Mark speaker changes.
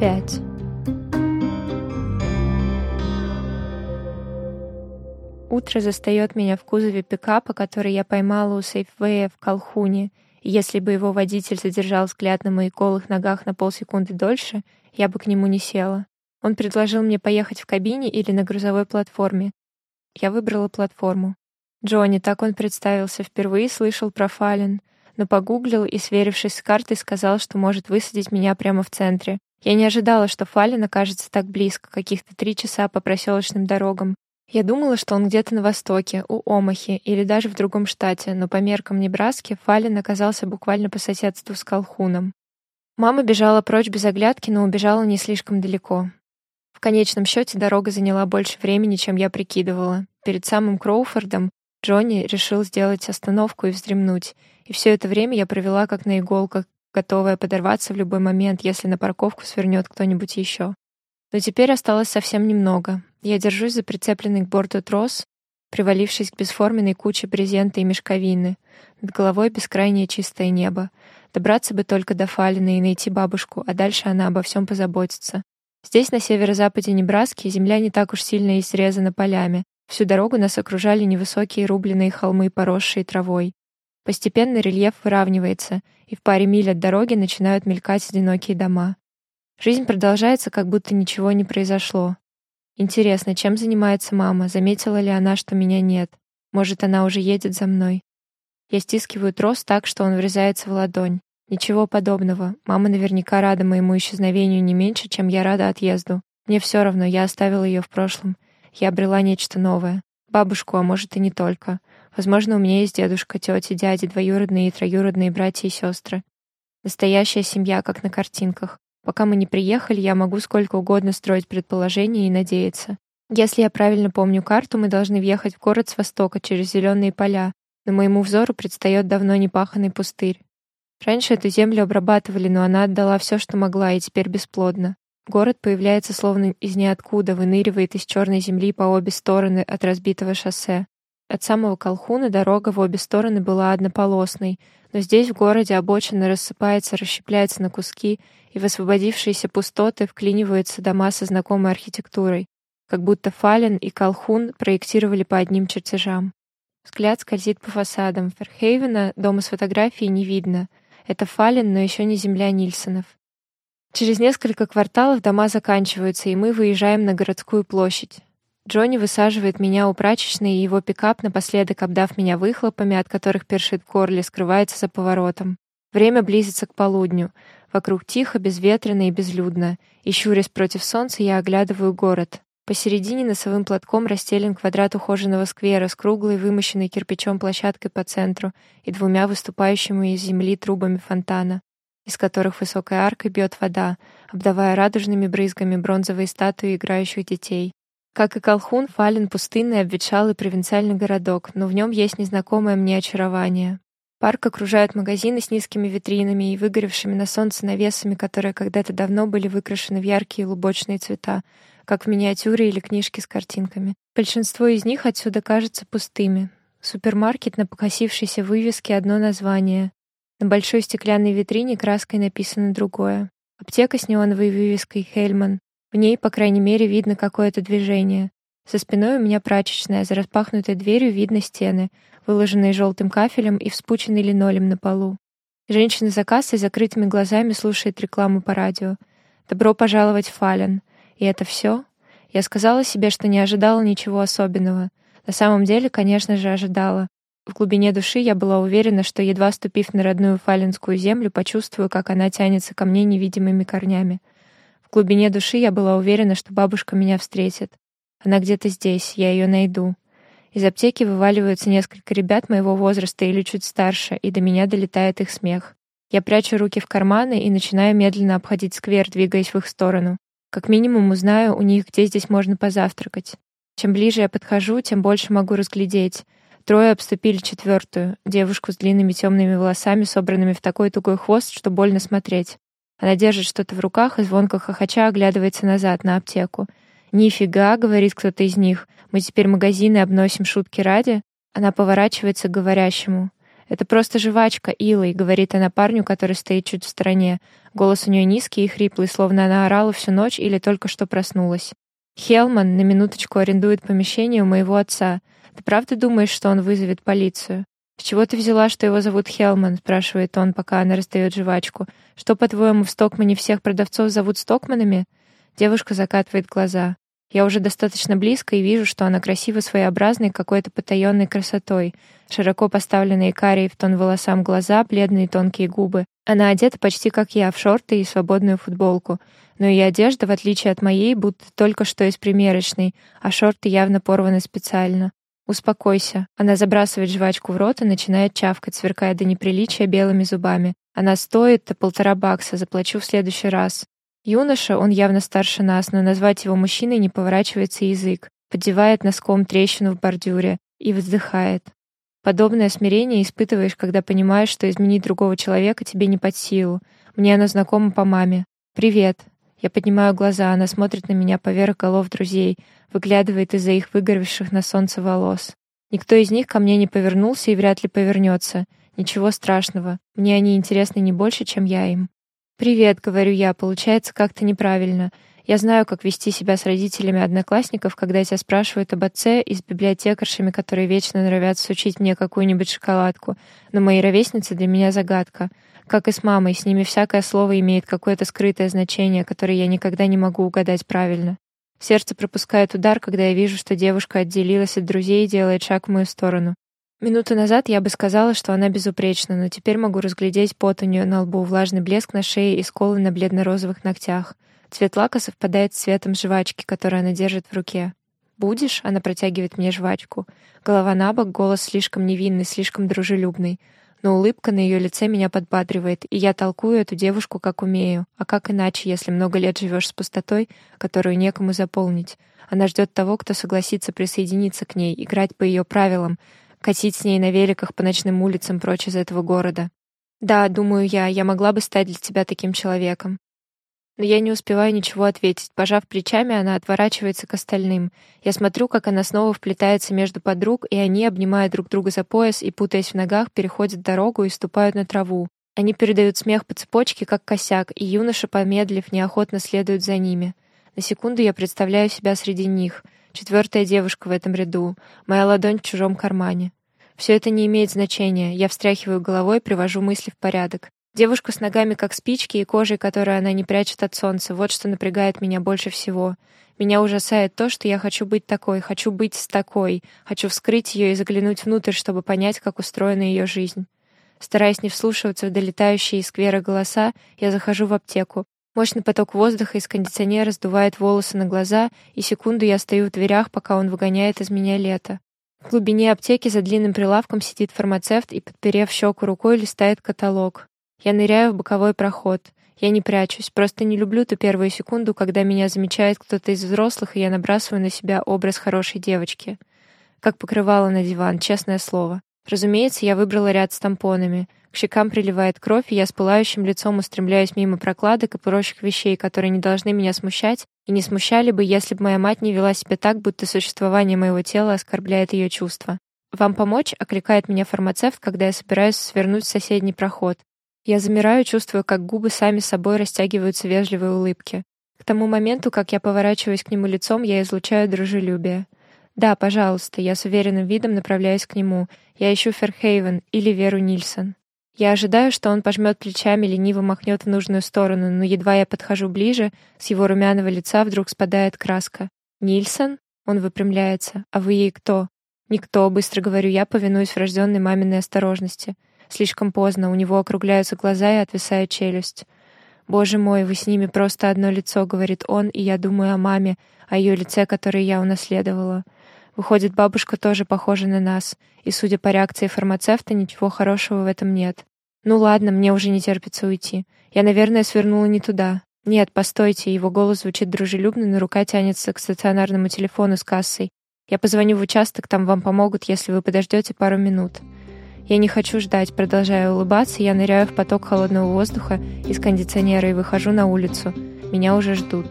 Speaker 1: 5 Утро застает меня в кузове пикапа, который я поймала у Сейфвея в Колхуне, если бы его водитель задержал взгляд на моих голых ногах на полсекунды дольше, я бы к нему не села. Он предложил мне поехать в кабине или на грузовой платформе. Я выбрала платформу. Джонни, так он представился, впервые слышал про Фален, но погуглил и, сверившись с картой, сказал, что может высадить меня прямо в центре. Я не ожидала, что Фален окажется так близко, каких-то три часа по проселочным дорогам, я думала, что он где-то на востоке, у Омахи или даже в другом штате, но по меркам Небраски Фалин оказался буквально по соседству с Колхуном. Мама бежала прочь без оглядки, но убежала не слишком далеко. В конечном счете дорога заняла больше времени, чем я прикидывала. Перед самым Кроуфордом Джонни решил сделать остановку и вздремнуть, и все это время я провела как на иголках, готовая подорваться в любой момент, если на парковку свернет кто-нибудь еще. Но теперь осталось совсем немного. Я держусь за прицепленный к борту трос, привалившись к бесформенной куче брезента и мешковины. Над головой бескрайнее чистое небо. Добраться бы только до Фалины и найти бабушку, а дальше она обо всем позаботится. Здесь, на северо-западе Небраски, земля не так уж сильно изрезана полями. Всю дорогу нас окружали невысокие рубленые холмы, поросшие травой. Постепенно рельеф выравнивается, и в паре миль от дороги начинают мелькать одинокие дома. Жизнь продолжается, как будто ничего не произошло. Интересно, чем занимается мама? Заметила ли она, что меня нет? Может, она уже едет за мной? Я стискиваю трос так, что он врезается в ладонь. Ничего подобного. Мама наверняка рада моему исчезновению не меньше, чем я рада отъезду. Мне все равно, я оставила ее в прошлом. Я обрела нечто новое. Бабушку, а может и не только. Возможно, у меня есть дедушка, тети, дяди, двоюродные и троюродные братья и сестры. Настоящая семья, как на картинках. Пока мы не приехали, я могу сколько угодно строить предположения и надеяться. Если я правильно помню карту, мы должны въехать в город с востока через зеленые поля, но моему взору предстает давно непаханный пустырь. Раньше эту землю обрабатывали, но она отдала все, что могла, и теперь бесплодна. Город появляется словно из ниоткуда, выныривает из черной земли по обе стороны от разбитого шоссе. От самого Колхуна дорога в обе стороны была однополосной, но здесь в городе обочина рассыпается, расщепляется на куски, и в освободившиеся пустоты вклиниваются дома со знакомой архитектурой, как будто Фален и Колхун проектировали по одним чертежам. Взгляд скользит по фасадам. Ферхейвена, дома с фотографией, не видно. Это Фален, но еще не земля Нильсонов. Через несколько кварталов дома заканчиваются, и мы выезжаем на городскую площадь. Джонни высаживает меня у прачечной, и его пикап, напоследок обдав меня выхлопами, от которых першит горле, скрывается за поворотом. Время близится к полудню. Вокруг тихо, безветренно и безлюдно. И щурясь против солнца, я оглядываю город. Посередине носовым платком расстелен квадрат ухоженного сквера с круглой, вымощенной кирпичом площадкой по центру и двумя выступающими из земли трубами фонтана, из которых высокой аркой бьет вода, обдавая радужными брызгами бронзовые статуи играющих детей. Как и Колхун, Фален — пустынный, обветшалый провинциальный городок, но в нем есть незнакомое мне очарование. Парк окружают магазины с низкими витринами и выгоревшими на солнце навесами, которые когда-то давно были выкрашены в яркие лубочные цвета, как в миниатюре или книжке с картинками. Большинство из них отсюда кажется пустыми. Супермаркет на покосившейся вывеске одно название. На большой стеклянной витрине краской написано другое. Аптека с неоновой вывеской «Хельман», в ней, по крайней мере, видно какое-то движение. За спиной у меня прачечная, за распахнутой дверью видно стены, выложенные желтым кафелем и вспученный линолем на полу. Женщина за кассой закрытыми глазами слушает рекламу по радио. «Добро пожаловать Фален». И это все? Я сказала себе, что не ожидала ничего особенного. На самом деле, конечно же, ожидала. В глубине души я была уверена, что, едва ступив на родную фаленскую землю, почувствую, как она тянется ко мне невидимыми корнями. В глубине души я была уверена, что бабушка меня встретит. Она где-то здесь, я ее найду. Из аптеки вываливаются несколько ребят моего возраста или чуть старше, и до меня долетает их смех. Я прячу руки в карманы и начинаю медленно обходить сквер, двигаясь в их сторону. Как минимум узнаю у них, где здесь можно позавтракать. Чем ближе я подхожу, тем больше могу разглядеть. Трое обступили четвертую, девушку с длинными темными волосами, собранными в такой тугой хвост, что больно смотреть. Она держит что-то в руках и звонко хохоча оглядывается назад на аптеку. «Нифига», — говорит кто-то из них, — «мы теперь магазины обносим шутки ради?» Она поворачивается к говорящему. «Это просто жвачка, Илой», — говорит она парню, который стоит чуть в стороне. Голос у нее низкий и хриплый, словно она орала всю ночь или только что проснулась. «Хелман на минуточку арендует помещение у моего отца. Ты правда думаешь, что он вызовет полицию?» «С чего ты взяла, что его зовут Хелман?» — спрашивает он, пока она раздает жвачку. «Что, по-твоему, в Стокмане всех продавцов зовут Стокманами?» Девушка закатывает глаза. Я уже достаточно близко и вижу, что она красиво своеобразной какой-то потаенной красотой. Широко поставленные карие в тон волосам глаза, бледные тонкие губы. Она одета почти как я, в шорты и свободную футболку. Но ее одежда, в отличие от моей, будто только что из примерочной, а шорты явно порваны специально. «Успокойся». Она забрасывает жвачку в рот и начинает чавкать, сверкая до неприличия белыми зубами. Она стоит полтора бакса, заплачу в следующий раз. Юноша, он явно старше нас, но назвать его мужчиной не поворачивается язык, поддевает носком трещину в бордюре и вздыхает. Подобное смирение испытываешь, когда понимаешь, что изменить другого человека тебе не под силу. Мне оно знакомо по маме. «Привет». Я поднимаю глаза, она смотрит на меня поверх голов друзей, выглядывает из-за их выгоревших на солнце волос. Никто из них ко мне не повернулся и вряд ли повернется. Ничего страшного. Мне они интересны не больше, чем я им. «Привет», — говорю я, — получается как-то неправильно. Я знаю, как вести себя с родителями одноклассников, когда тебя спрашивают об отце и с библиотекаршами, которые вечно норовят сучить мне какую-нибудь шоколадку. Но мои ровесницы для меня загадка. Как и с мамой, с ними всякое слово имеет какое-то скрытое значение, которое я никогда не могу угадать правильно. Сердце пропускает удар, когда я вижу, что девушка отделилась от друзей и делает шаг в мою сторону. Минуту назад я бы сказала, что она безупречна, но теперь могу разглядеть пот у нее на лбу, влажный блеск на шее и сколы на бледно-розовых ногтях. Цвет лака совпадает с цветом жвачки, которую она держит в руке. «Будешь?» — она протягивает мне жвачку. Голова на бок, голос слишком невинный, слишком дружелюбный. Но улыбка на ее лице меня подбадривает, и я толкую эту девушку как умею. А как иначе, если много лет живешь с пустотой, которую некому заполнить? Она ждет того, кто согласится присоединиться к ней, играть по ее правилам, катить с ней на великах по ночным улицам прочь из этого города. Да, думаю я, я могла бы стать для тебя таким человеком. Но я не успеваю ничего ответить. Пожав плечами, она отворачивается к остальным. Я смотрю, как она снова вплетается между подруг, и они, обнимая друг друга за пояс и путаясь в ногах, переходят дорогу и ступают на траву. Они передают смех по цепочке, как косяк, и юноша, помедлив, неохотно следует за ними. На секунду я представляю себя среди них — Четвертая девушка в этом ряду. Моя ладонь в чужом кармане. Все это не имеет значения. Я встряхиваю головой, привожу мысли в порядок. Девушка с ногами как спички и кожей, которую она не прячет от солнца. Вот что напрягает меня больше всего. Меня ужасает то, что я хочу быть такой, хочу быть с такой, хочу вскрыть ее и заглянуть внутрь, чтобы понять, как устроена ее жизнь. Стараясь не вслушиваться в долетающие из сквера голоса, я захожу в аптеку. Мощный поток воздуха из кондиционера сдувает волосы на глаза, и секунду я стою в дверях, пока он выгоняет из меня лето. В глубине аптеки за длинным прилавком сидит фармацевт и, подперев щеку рукой, листает каталог. Я ныряю в боковой проход. Я не прячусь, просто не люблю ту первую секунду, когда меня замечает кто-то из взрослых, и я набрасываю на себя образ хорошей девочки. Как покрывало на диван, честное слово. Разумеется, я выбрала ряд с тампонами — к щекам приливает кровь, и я с пылающим лицом устремляюсь мимо прокладок и прочих вещей, которые не должны меня смущать и не смущали бы, если бы моя мать не вела себя так, будто существование моего тела оскорбляет ее чувства. «Вам помочь?» — окликает меня фармацевт, когда я собираюсь свернуть в соседний проход. Я замираю, чувствую, как губы сами собой растягиваются в улыбке. К тому моменту, как я поворачиваюсь к нему лицом, я излучаю дружелюбие. «Да, пожалуйста», я с уверенным видом направляюсь к нему. Я ищу Ферхейвен или Веру Нильсон. Я ожидаю, что он пожмет плечами, лениво махнет в нужную сторону, но едва я подхожу ближе, с его румяного лица вдруг спадает краска. «Нильсон?» Он выпрямляется. «А вы ей кто?» «Никто», — быстро говорю я, повинуюсь врожденной маминой осторожности. Слишком поздно, у него округляются глаза и отвисает челюсть. «Боже мой, вы с ними просто одно лицо», — говорит он, и я думаю о маме, о ее лице, которое я унаследовала. Выходит, бабушка тоже похожа на нас, и, судя по реакции фармацевта, ничего хорошего в этом нет. Ну ладно, мне уже не терпится уйти. Я, наверное, свернула не туда. Нет, постойте, его голос звучит дружелюбно, но рука тянется к стационарному телефону с кассой. Я позвоню в участок, там вам помогут, если вы подождете пару минут. Я не хочу ждать, продолжая улыбаться, я ныряю в поток холодного воздуха из кондиционера и выхожу на улицу. Меня уже ждут.